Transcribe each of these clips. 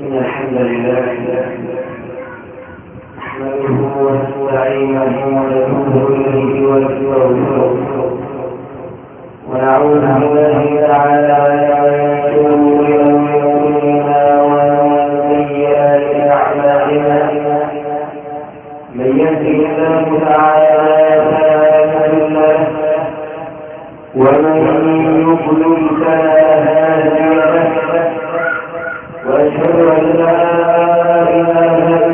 إن الحمد لله نحمده ونستعينه ونتوب إليه ونستغفره ونعوذ بالله تعالى من شرور أنفسنا ومن سيئات أعمالنا من يهده الله تعالى فلا مضل له ومن يضلل فلا هادي له وأشهد أن لا إله إلا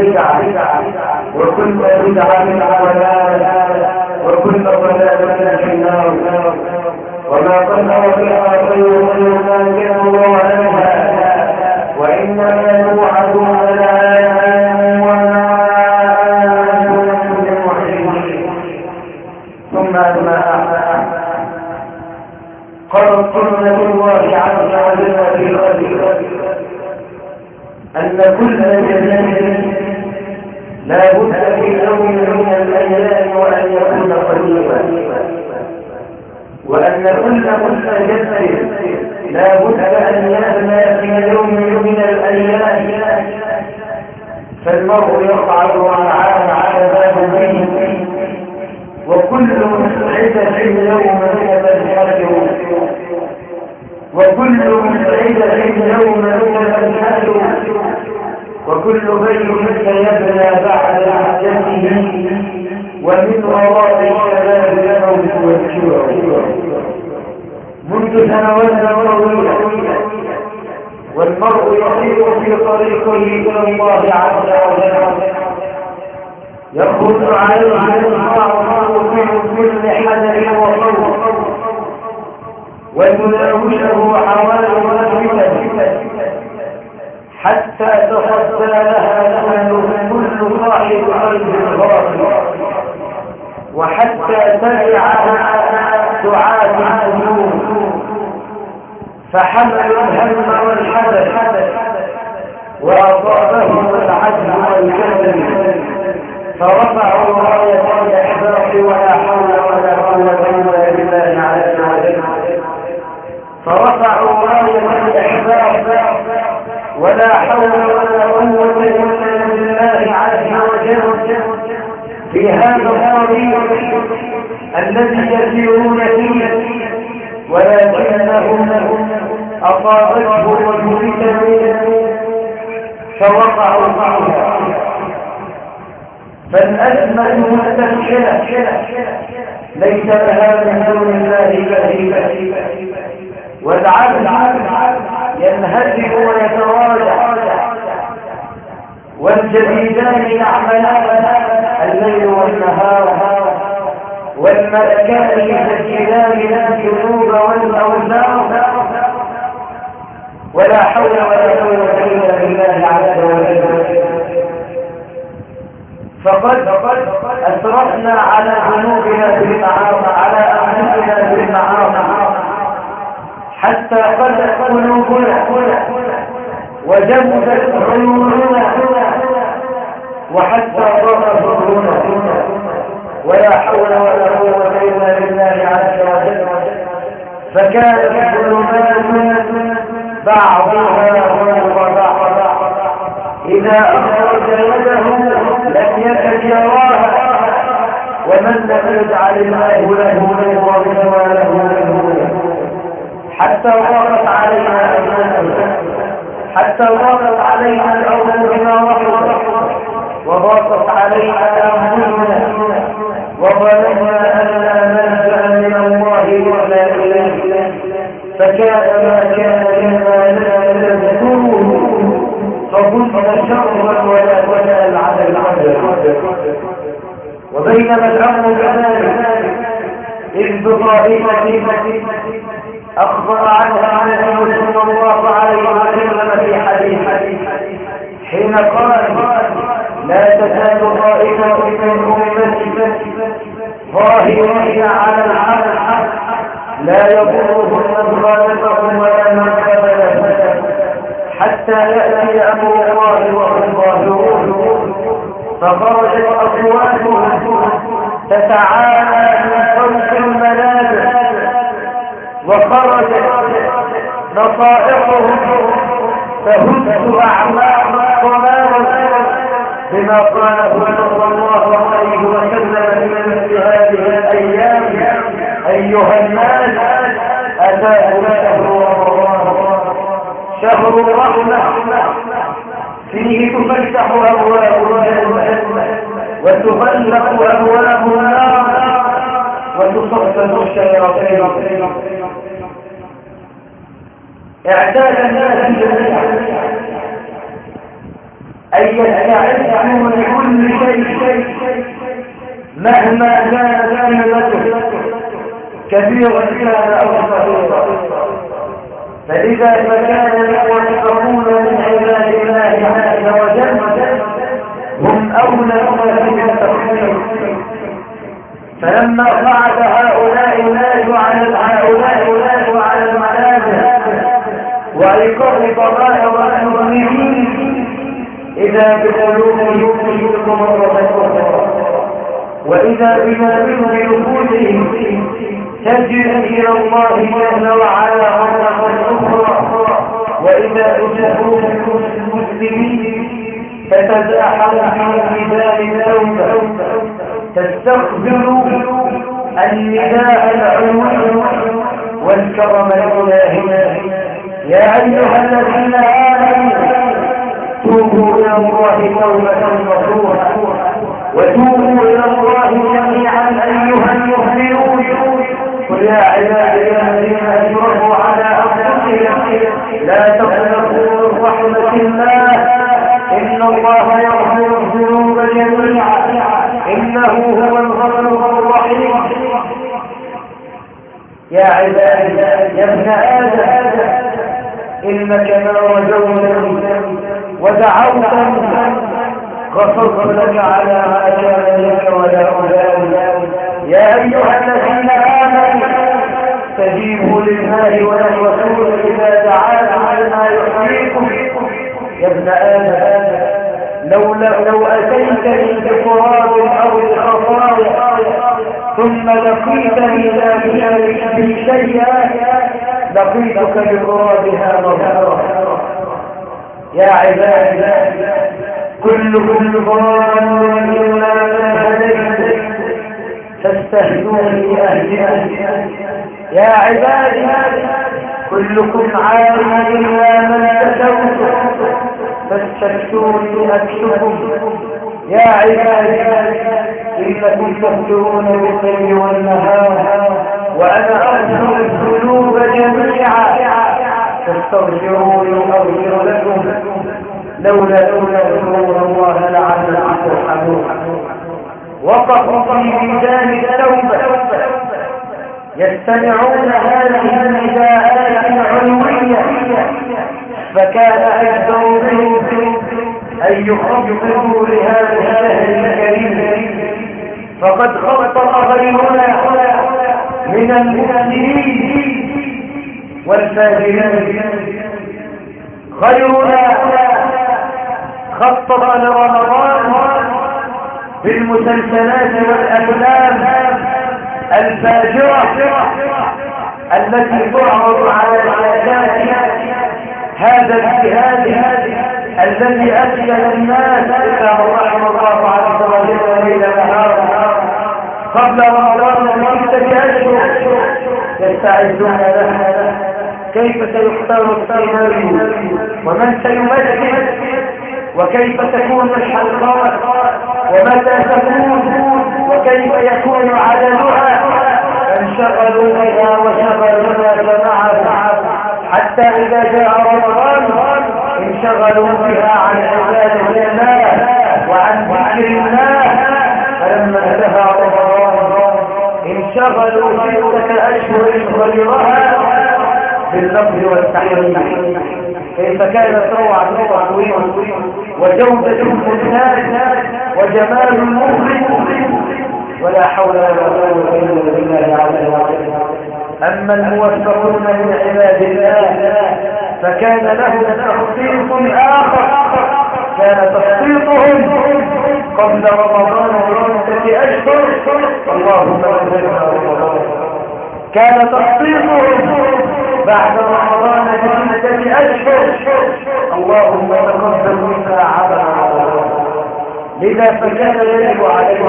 بدعه وكل وكل ضلاله في النار وما قل وفيها خير ما كانوا عنها وانما توعدون كل جنة لا بد أن يبنى في يوم من الأيام. فالمرء يصعد عام على باب بيته وكل مسعدة يوم يتبهج وكل مسعدة يوم يتبهج وكل بيت سيبنى بعد حدته ومن وراء الشباب الموت والجوع منذ سنوات طويلة. والمرء يسير في طريقه إلى الله عز وجل. يخرج عليه الصعب من كل حدث وصوت ويناوشه حوالي الفتن حتى تصدى لها كل صاحب قلب غافل وحتى تبعها دعاة فحملوا الهم والحدث وأصابهم العجز والكسل فرفعوا راية الإحباط ولا حول ولا قوة إلا بالله عز وجل فرفعوا راية الإحباط ولا حول ولا قوة إلا بالله عز وجل في هذا الطريق الذي يسيرون فيه ولكنهم أصابتهم الفتن فوقعوا معها فالأزمة مستشكلة ليس لها من دون الله كذيبة والعبد ينهزم ويتراجع والجديدان يعملان الليل والنهار. والملكان يسجلان الذنوب والأوزار ولا حول ولا قوة إلا بالله عز وجل فقد أسرفنا على ذنوبنا بالمعاصي على أنفسنا بالمعاصي حتى قلت قلوبنا وجمدت عيوننا وحتى ضاق صدرنا ولا حول ولا قوة إلا بالله عز وجل فكانت الظلمات بعضها فوق بعض إذا أخرج يده لم يكد يراها ومن لم يجعل الله له نورا وما له من حتى ضاقت علينا أيماننا حتى ضاقت علينا الأرض بما رحمت وضاقت علينا أنفسنا وظننا أن لا ملجأ من الله إلا إليه فكان ما كان مما نذكره فكنت شرا ولا تسأل على العدل وبينما الأمر كذلك. إذ بطائفة أخبر عنها النبي صلى الله عليه وسلم في حديث. حين قال لا تزال طائفة من أمتي ظاهرين على الحق. لا يضرهم من خالفهم ولا من خذلهم حتى يأتي أمر الله وهم ظاهرون فخرجت أصواتهم تتعالى من فوق المنابر وخرجت نصائحهم فهز أعماق الصلاة بما قاله صلى الله عليه وسلم مثل هذه الأيام أيها الناس أتاه شهر الرحمة. فيه تفتح أبواب الجنة وتغلق أبواب النار وتصفد الشياطين. اعتاد الناس جميعا. أن يستعدوا لكل شيء مهما كان ذلك كبيرا كان أو صغيرا فإذا كان المتقون من عباد الله عز وجل هم أولى من التخير فلما صعد هؤلاء الناس على هؤلاء الناس على المنازل وأيقظ ضمائر المؤمنين إذا بقلوبهم يشرك مرة أخرى وإذا بمؤمن بنفوسهم تجد إلى الله جل وعلا مرة أخرى. وإذا بصفوف المسلمين تتزاحم في ميدان التوبة تستقبل النداء العلوي والكرم الإلهي. يا أيها الذين آمنوا توبوا إلى الله توبة نصوحا وتوبوا إلى الله جميعا أيها المؤمنون قل يا عبادي الذين أجرموا على أنفسهم لا تقنطوا من رحمة الله. إن الله يغفر الذنوب جميعا. إنه هو الغفور الرحيم. يا عبادي يا ابن آدم إنك ما رجوتني ودعوتني غفرت لك على ما كان لك ولا أبالي يا أيها الذين آمنوا استجيبوا لله وللرسول إذا دعاكم لما يحييكم. يا ابن آدم لو, لو أتيتني بقراب أو بخطايا ثم لقيتني لا بشيء لقيتك بقرابها مغفرة يا عبادي كل كل ضال إلا من هديت فاستهدوني أهدي يا عبادي كلكم عالم إلا من كتبت فاستكتوني أكشفكم يا عبادي إنكم تفترون بالليل والنهار وأنا أغفر الذنوب جميعا. فاستغفروني أغفر لكم. لولا لولا ذكرون الله لعلكم ترحمون. وقفوا في ميزان التوبة يستمعون هذه النداءات العلوية فكان أجدر بهم أن يخفضوا لهذا الشهر الكريم. فقد خطط غيرنا من المسلمين والفاجرين. غيرنا خطط لرمضان بالمسلسلات والأفلام الفاجرة التي تعرض على الشاشات. هذا الجهاد الذي أسكن الناس إلا رحم الله عز وجل ليل نهار. قبل رمضان بستة أشهر يستعدون لها كيف سيختار السيناريو؟ ومن سيمثل؟ وكيف تكون الحلقات ومتى تكون وكيف يكون عددها انشغلوا بها وشغلونا جماعة. حتى إذا جاء رمضان انشغلوا بها عن عبادة الله وعن ذكر الله. فلما انتهى رمضان انشغلوا ستة أشهر غيرها باللفظ والتحريم كيف كانت روعة التصوير وجودة المنتاج وجمال المخرج ولا حول ولا قوة إلا بالله أما الموفقون من عباد الله فكان لهم تخطيط آخر. كان تخطيطهم قبل رمضان بستة أشهر. اللهم اغفرنا رمضان كان تخطيطهم بعد رمضان بستة أشهر. اللهم تقبل منا عمل لذا فكان يجب عليه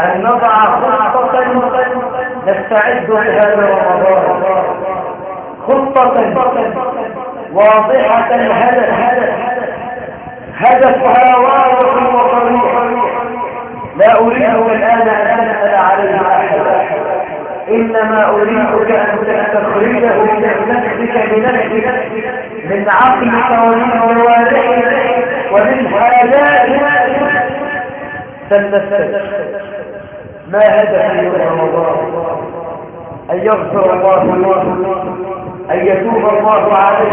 أن نضع خطة نستعد لها لرمضان خطة واضحة الهدف هدفها واضح وصريح. لا أريد الآن أن أسأل عليه أحد إنما أريدك أن تستخرجه من نفسك بنفسك من عقلك ومن جوارحك ومن حاجاتك سنستخرج ما هدف يوم رمضان؟ أن يغفر الله الله أن يتوب الله عليه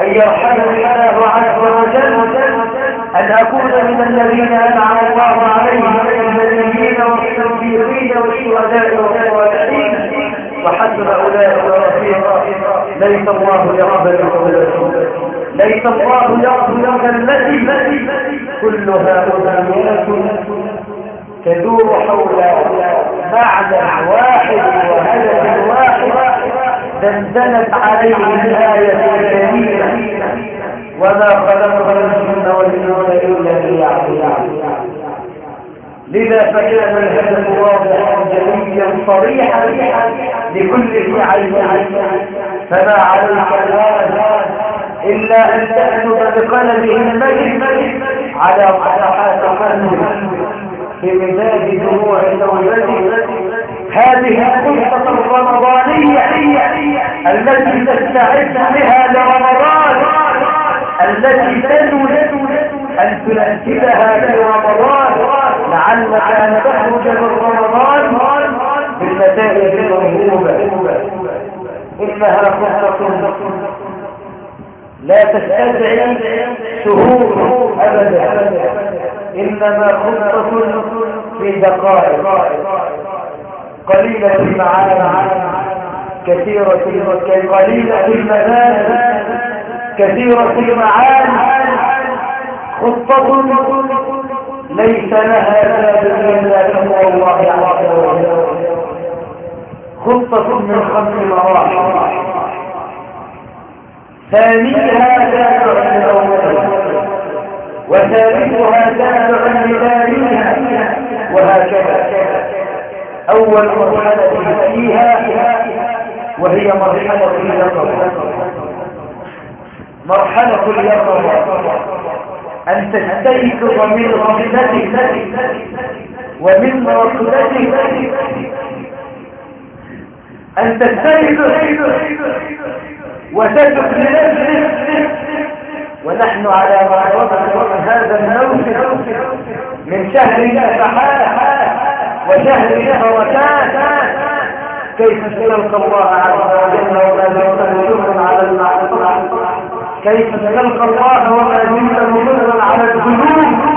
أن يرحمني الله عز وجل. أن أكون من الذين أنعم الله عليهم من النبيين والصديقين والشهداء والصالحين وحسن أولئك رفيقا ليس الله يقبل قولهم ليس الله يغفر التي كلها أمنيات تدور حول معنى واحد وهدف واحد دندنت عليه الآية الكريمة. وما خلق الجن والإنس إلا ليعبدون. لذا فكان الهدف واضحا جليا صريحا لكل ذي عين فما عليك الآن إلا أن تأخذ بقلبه المجد على صفحات قلبه في مزاج دموع زوجته. هذه القصة الرمضانية التي تستعد بها لرمضان. التي تنوي أن تنأتبها في رمضان لعلك أن تخرج من رمضان بالنتائج المرهوبة إنها قصة لا تستدعي شهور أبدا إنما خطة في دقائق. قليلة المعاني كثيرة قليلة المبادئ كثيرة المعاني. خطة ليس لها باب إلا تقوى الله عز وجل. خطة من خمس مراحل. ثانيها تابع لأولها وثالثها تابع لثانيها وهكذا. أول مرحلة فيها وهي مرحلة اليقظة مرحلة اليقظة أن تستيقظ من غفلتك ومن ركضتك أن تستيقظ وتترك لنفسك ونحن على معرضة هذا الموسم من شهر النفحات وشهر شهوتات كيف سنلقى الله عز وجل وما زلت على المعرفة؟ كيف سنلقى الله زلت مصرا على الذنوب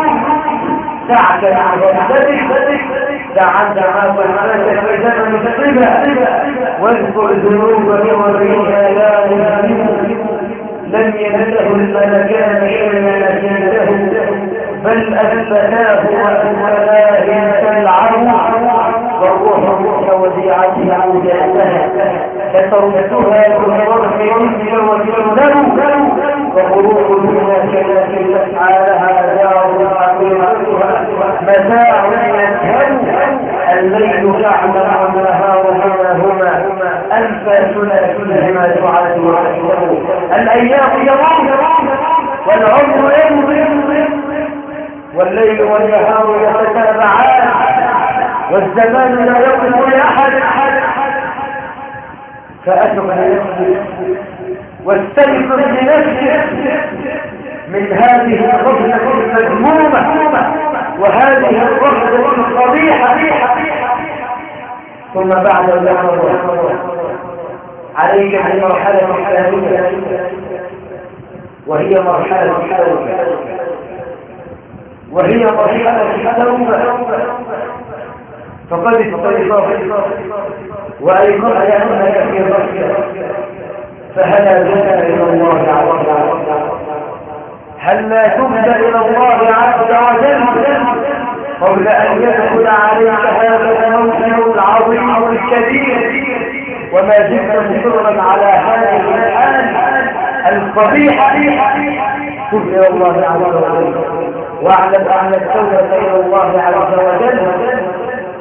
تعجل عن وحدتك دع عن دعاء والملكة في زمن الصبا واذكر ذنوبك وبيها لا مذنب لم ينته الملكان حين نسيته بل أثبتاه وأثبتاه كالعروس والروح وديعة عودتها فتردها بالرغم منك وتنزل وقلوب الدنيا كالتي تسعى لها دار عظيمتها متاع يذهب الليل يعلم والنهار هما ألف ثلاثهما تعد وتحسب الأيام يوم والعمر يمضي والليل والنهار يتتابعان والزمان لا يقف لأحد فأتق لنفسك واستيقظ لنفسك من هذه الرفضة المذمومة وهذه الرفضة القبيحة. ثم بعد ذلك عليك بمرحلة ثانية وهي مرحلة التوبة وهي مرحلة التوبة فقد استيقظت وأيقظت أنك في رشد فهلا بك إلى الله عز وجل؟ هل لا تبدأ إلى الله عز وجل؟ قبل أن يدخل عليك هذا الموسم العظيم الكبير وما زلت مصرا على هذه الحال القبيحة. تب إلى الله عز وجل واعلم أن التوبة إلى الله عز وجل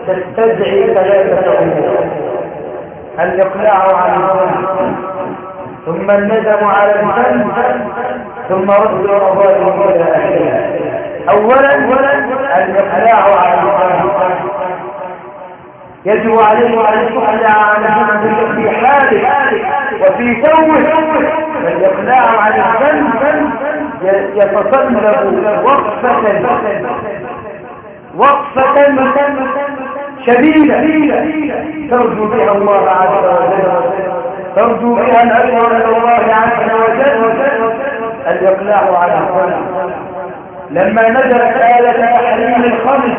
تستدعي ثلاثة أمور الإقلاع عن الذنب ثم الندم على الذنب. ثم رد الرضائم إلى أهلها. أولا الإقلاع عن الذنب يجب عليه أن يقلع عن ذنبك في حاله وفي ثوبه. فالإقلاع عن الذنب. يتطلب وقفة. وقفة. شديدة. ترجو بها الله عز وجل. ترجو بها الأجر من الله عز وجل الإقلاع على الخلق لما نزلت آلة تحريم الخمس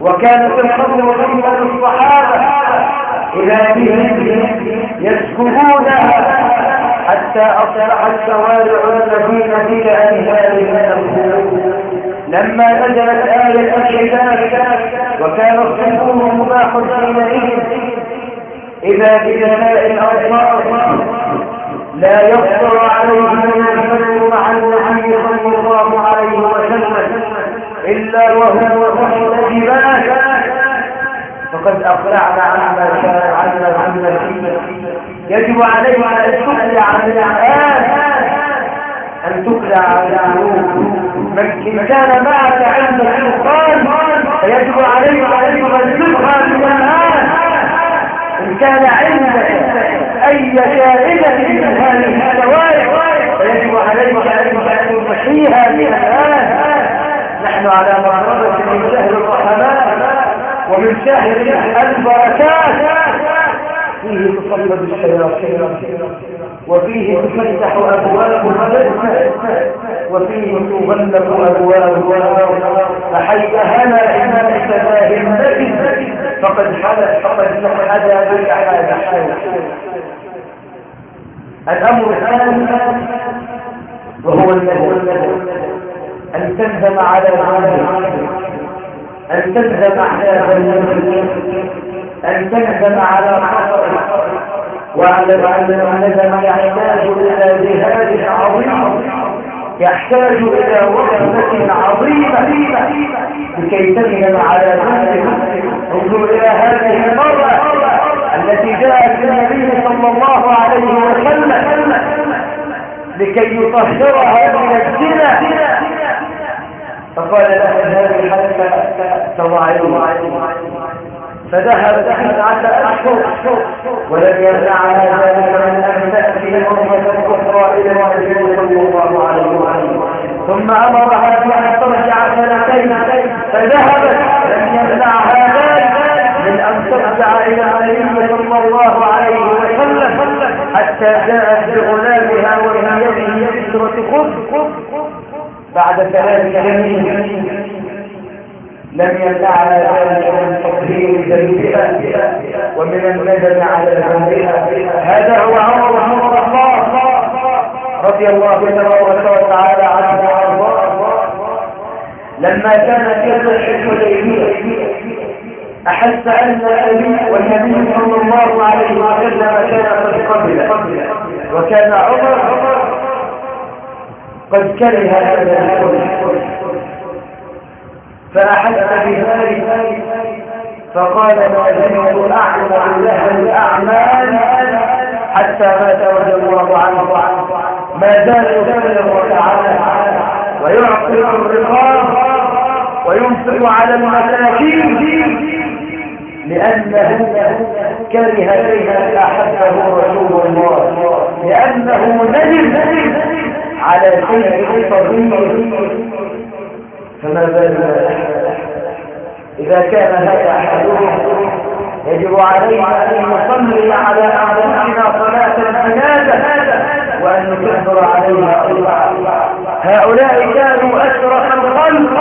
وكانت الخمر غيبة الصحابة. إذا بهم يسكبونها حتى أصبحت شوارع المدينة بلا أنهار من لما نزلت آية الحجاب وكان الصنفور مباح حينئذ إذا بجماء الأرض لا يقدر عليه من الفجر مع النبي صلى الله عليه وسلم إلا وهو تحت جبال فقد أقلعنا عما كان عنا عنا يجب عليه أن تقلع عن الآن أن تقلع العلوم من كان معك عند السلطان فيجب عليك أن تبلغها من الآن إن كان عندك أي شاهدة من هذه الشوارع فيجب عليك أن تمحيها من الآن نحن على مرحبة من شهر الرحمات ومن شهر البركات. فيه تصلب الشياطين. وفيه تفتح أبواب الجنة وفيه تغلق أبواب. فحي هنا إمامك باهمتك فقد حدث فقد حدا بك هذا الأمر الثاني وهو الذي أن تندم على ذنبك أن تندم على ذنبك أن تندم على خطرك واعلم أن الندم يحتاج إلى جهاد عظيم يحتاج إلى وقفة عظيمة لكي تندم على ذنبك انظر إلى هذه المرة التي جاءت النبي صلى الله عليه وسلم لكي يطهرها من الزنا. فقال لها هذه حتى تضعي فذهبت تسعة أشهر ولم يمنعها ذلك من أن تأتي مرة أخرى إلى النبي صلى الله عليه وسلم. ثم أمرها بأن ترجع سنتين فذهبت لم يمنعها ذلك من أن ترجع إلى النبي صلى الله عليه وسلم. حتى جاءت بغلامها ومن يده كسرة خذ بعد ثلاث سنين لم ذلك من تطهير ذنبها ومن الندم على ذنبها هذا هو عمر بن الخطاب رضي الله تبارك وتعالى عنه لما كان صلح الحديبيه أحس أن النبي والنبي صلى الله عليه وسلم كان قد قبل وكان عمر قد كره هذا الحكم فأحس بذلك فقال ما زلت أعمل له الأعمال حتى مات رضي الله عنه. ما زال يسلم وتعالى ويعطي الرقاب وينفق على المساكين لأنه كره شيئا أحبه رسول الله لأنه ندم على شيء صغير فما بالنا إذا كان هذا أحدهم يجب علينا أن نصلي على أنفسنا صلاة الجنازة وأن نكبر عليها هؤلاء كانوا أشرف الخلق.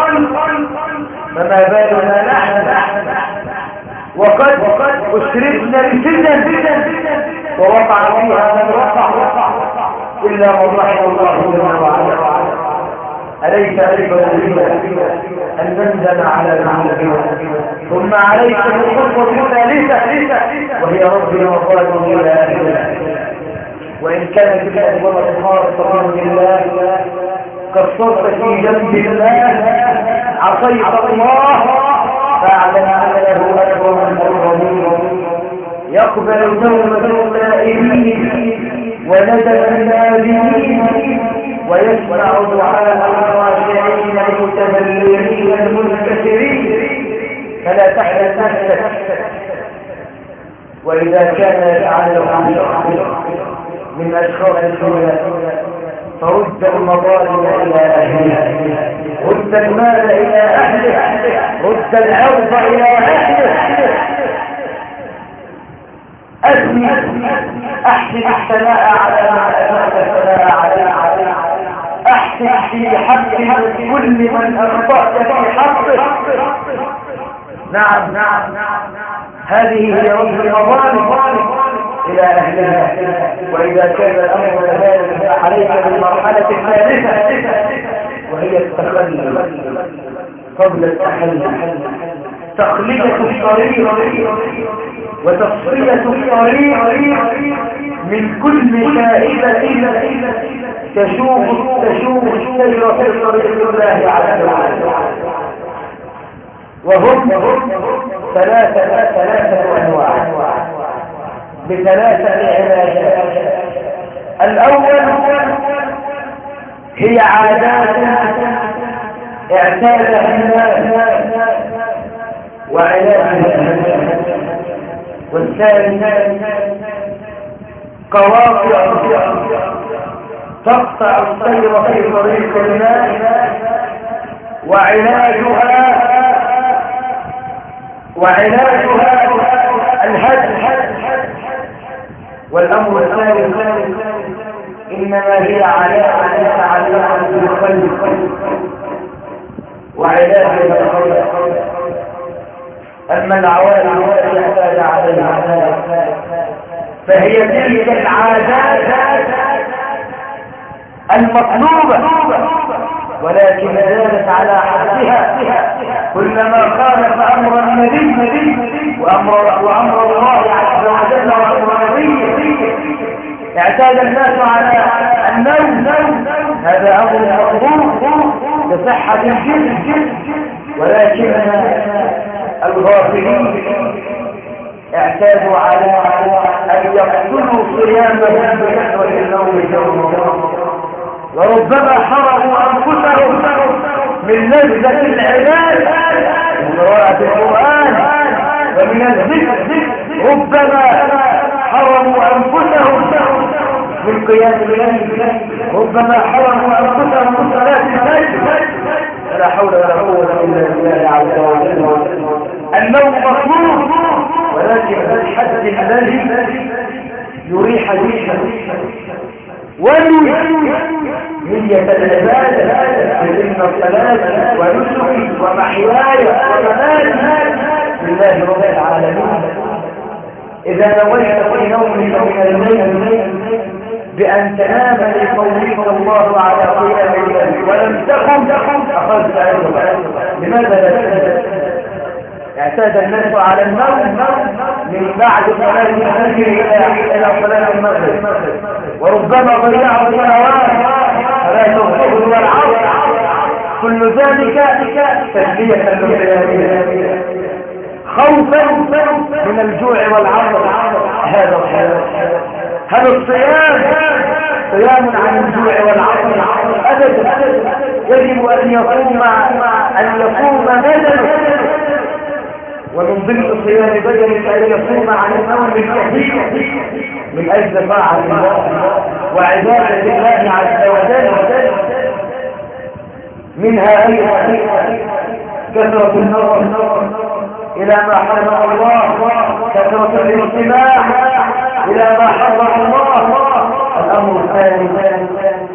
فما بالنا نحن. وقد أشرفنا بسنة. ووقع فيها من وقع. إلا من رحم الله جل وعلا أليس أيضا أن نندم على المعلمين ثم عليك الخطوة الثالثة وهي ربنا وقالوا إلى أهلنا وإن كانت الأول خاصة بالله كالصرف في جنب الله. عصيت الله فاعلم أنه أكبر من الرمين يقبل توبة التائبين وندم النادمين ويسمع دعاء الخاشعين المتذللين المنكسرين فلا تحزن نفسك وإذا كان يتعلق من أشخاص الدنيا فرد المظالم إلى أهلها. رد المال إلى أهله. رد العرض إلى أهله. أثني أحسن الثناء على من أثنت الثناء عليه. أحسن في حق كل من أخطأت في حقه نعم نعم هذه هي رب المظالم إلى أهلها وإذا كان الأمر كذلك عليك بالمرحلة الثالثة. وهي التخلي. قبل التحلي تخلية الطريق. وتصفية الطريق من كل شائبة تشوف تشوف السير في الله عز وجل وهم ثلاثة ثلاثة أنواع. بثلاثة علاجات الأول هي عادات اعتادها الناس وعلاجها والثاني قواطع تقطع السير في طريق الناس وعلاجها وعلاجها الهدف والأمر الثالث إنما هي علاقة تتعلق بالقلب وعلاج القلب أما العوالم التي اعتاد عليها فهي تلك العادات المطلوبة ولكن زادت على حدها. كلما خالف أمر النبي وأمر, وأمر الله عز وجل وأمر نبيه اعتاد الناس على النوم. هذا أمر مطلوب لصحة الجسم ولكن الغافلين اعتادوا على أن يقتلوا صيامهم بكثرة النوم جوما وربما حرموا أنفسهم من لذة العباد من قراءة القرآن ومن الذكر. ربما حرموا أنفسهم من قيام الليل. ربما حرموا أنفسهم من صلاة الفجر. لا حول ولا قوة إلا بالله عز وجل. النوم مطلوب ولكن الحد الذي يريح جيشه ولي هي تلبات بإن الصلاة ونسكي ومحياي ومماتي لله رب العالمين. إذا نويت في نومك من الليل بأن تنام لقومك الله على قيام الليل ولم تقم أخذت أيضا لماذا لا اعتاد الناس على النوم من بعد صلاة المغرب إلى صلاة المغرب. وربما ضيعوا سنوات وما تنفقه والعرض كل ذلك تسلية لله خوفا من الجوع والعرض. هذا الحال هل الصيام صيام عن الجوع والعرض. أبدا. يجب أن يقوم أن يقوم بدنه ومن ضمن صيام بدن أن يصوم عن الأمر بالتحديد من أجل طاعة الله وعبادة الله عز وجل منها أيضا كثرة النظر إلى ما حرم الله كثرة الانطباع إلى ما حرم الله. الأمر الثاني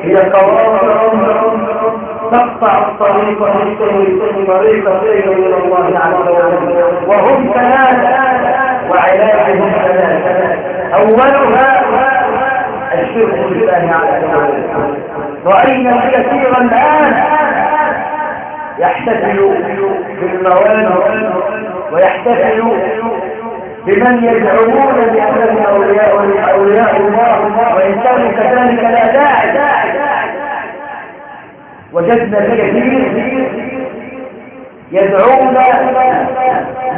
هي قرار الأمر تقطع الطريق للسيد طريق سير إلى الله عز وجل وهم ثلاثة وعلاجهم ثلاثة أولها الشرك بالله على رأينا كثيرا الآن يحتفل بالموانع ويحتفل بمن يدعون بأنهم أولياء أولياء الله. وإن كانوا كذلك لا وجدنا كثير يدعون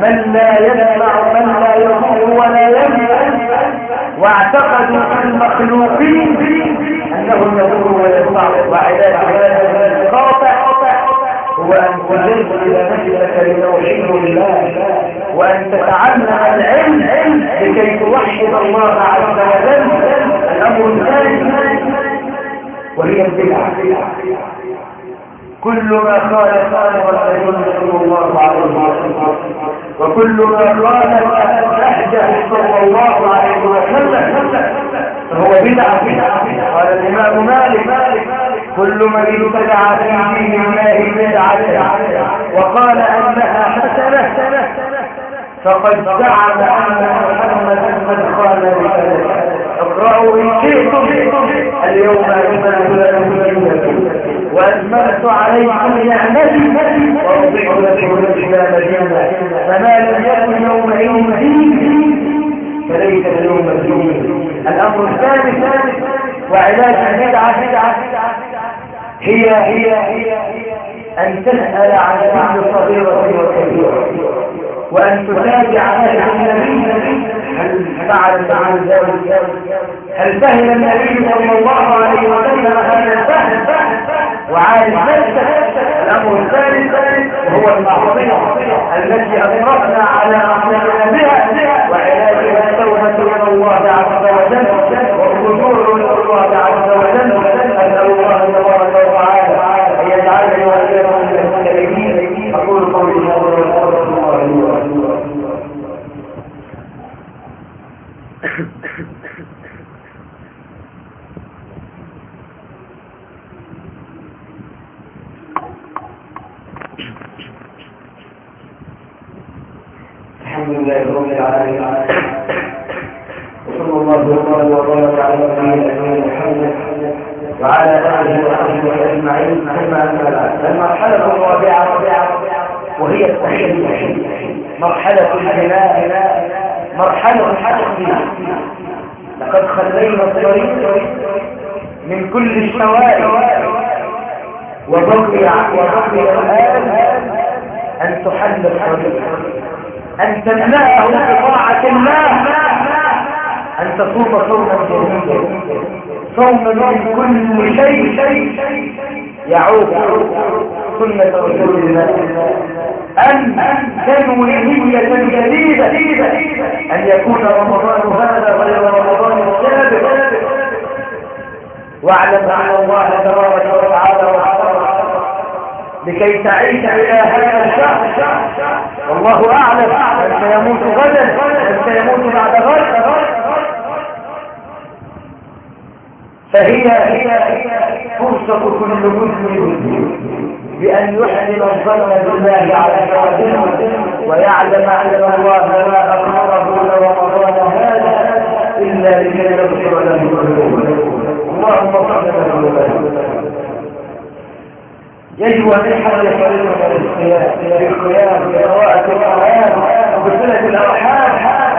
من لا يسمع من لا يضر ولا ينفع واعتقدوا في المخلوقين أنهم يضر وينفع وعلاج هذا القاطع هو أن تجد إلى نفسك لتوحيد الله وأن تتعلم العلم لكي توحد الله عز وجل الأمر الثاني وهي البدعة. كل ما قال صالح الرسول صلى الله عليه وسلم. وكل ما قال نهجه صلى الله عليه وسلم. فهو بدعة. قال الإمام مالك كل من ابتدع في دين الله بدعة. وقال أنها حسنة. فقد زعم أن محمدا قد قال بذلك اقرأوا إن شئتم اليوم أكملت لكم دينكم وأتممت عليكم نعمتي وأرضعت لكم الإسلام مدينة فما لم يكن يومئذ دين فليس اليوم الدين الأمر الثالث وعلاج البدعة. هي هي هي أن تسأل عن كل صغيرة وكبيرة وأن تتابع نهج النبي. هل ذلك هل فهم النبي صلى الله عليه وسلم هذا الفهم وعارف نفسه الأمر الثالث وهو المعصيه التي اشرفنا على اعمالنا بها وعلاجها التوبه إلى الله عز وجل والرجوع إلى الله عز وجل وصلى الله وسلم وبارك على نبينا محمد وعلى آله وصحبه أجمعين. أما المرحلة الرابعة وهي التحية. مرحلة الجناء مرحلة الحسن لقد خلينا الطريق من كل الشوارع وبقي وبقي الآن أن تحل الطريق. أن تتناهوا بطاعة الله. أن تصوم صوما جميلا. صوما من كل شيء. يعود سنة رسول الله. أن تنوي نية جديدة. أن يكون رمضان هذا غير رمضان السابق. واعلم أن الله تبارك وتعالى وعلى لكي تعيش إلى هذا الشهر. والله أعلم انت سيموت غدا انت سيموت بعد غد. فهي فرصة كل مسلم بأن يحسن الظن بالله على شعبه ويعلم أن الله ما ولا رمضان هذا إلا لكي يغفر له الله اللهم صل على محمد. يجب أن يحمل طريقة القيام بالقيام بقراءة القرآن وبصلة الأرحام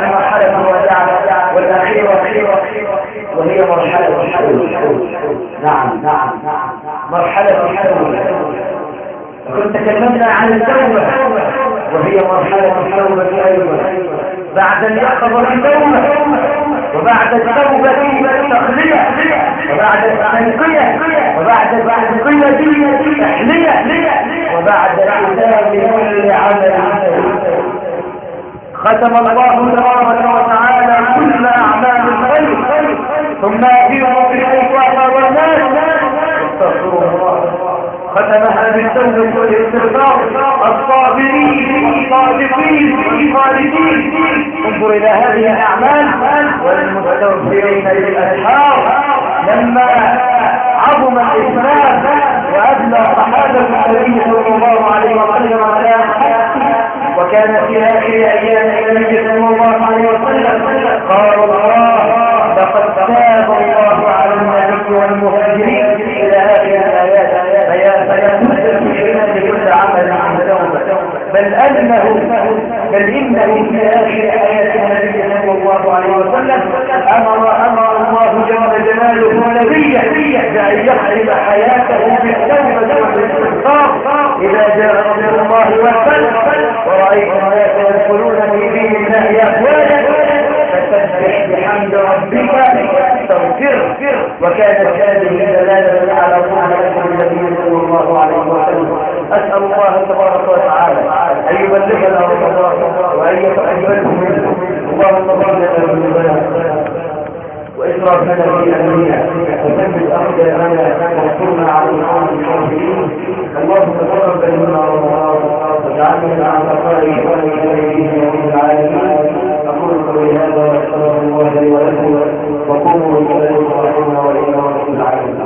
المرحلة الرابعة والأخيرة وهي مرحلة الحول نعم نعم مرحلة الحول كنت تكلمنا عن التوبة. وهي مرحلة التوبة أيضا بعد اليقظة التوبة. وبعد التوبة التخلية وبعد التنقية وبعد التنقية التحلية وبعد الختام كل عمل ختم الله تبارك وتعالى كل أعمال الخير. ثم يأتيهم في الأيقاظ والناس. استغفروا الله. ختمها بالتوبة والاستغفار الصابرين الصادقين الخالدين. انظر إلى هذه الأعمال. والمستغفرين للأسحار. لما عظم الإسلام وأدلى صحابة النبي صلى الله عليه وسلم على وكان في آخر أيام النبي صلى الله عليه وسلم قال الله لقد تاب الله على النبي والمهاجرين إلى آخر الآيات. لكل عمل بل أنه بل إنه في آخر آيات النبي صلى الله عليه وسلم أمر أمر الله جل جلاله نبيه بأن يختم حياته بالتوبة والاستغفار إذا جاء رسول الله والسلم ورأيت الناس يدخلون في دين الله أفواجا فسبح بحمد ربك استغفر وكانت هذه دلالة على طاعة النبي صلى الله عليه وسلم أسأل الله تبارك وتعالى أن يبلغنا رمضان وأن يتقبله منه اللهم صل على ذنوبنا وإسرافنا في أمرنا وثبت أقدامنا وانصرنا على القوم الكافرين اللهم منا رمضان واجعلنا مع الخير والمسلمين رب العالمين. أقول قولي هذا وأستغفر الله لي ولكم وقوموا بصلاة رحمنا وإلى رب العالمين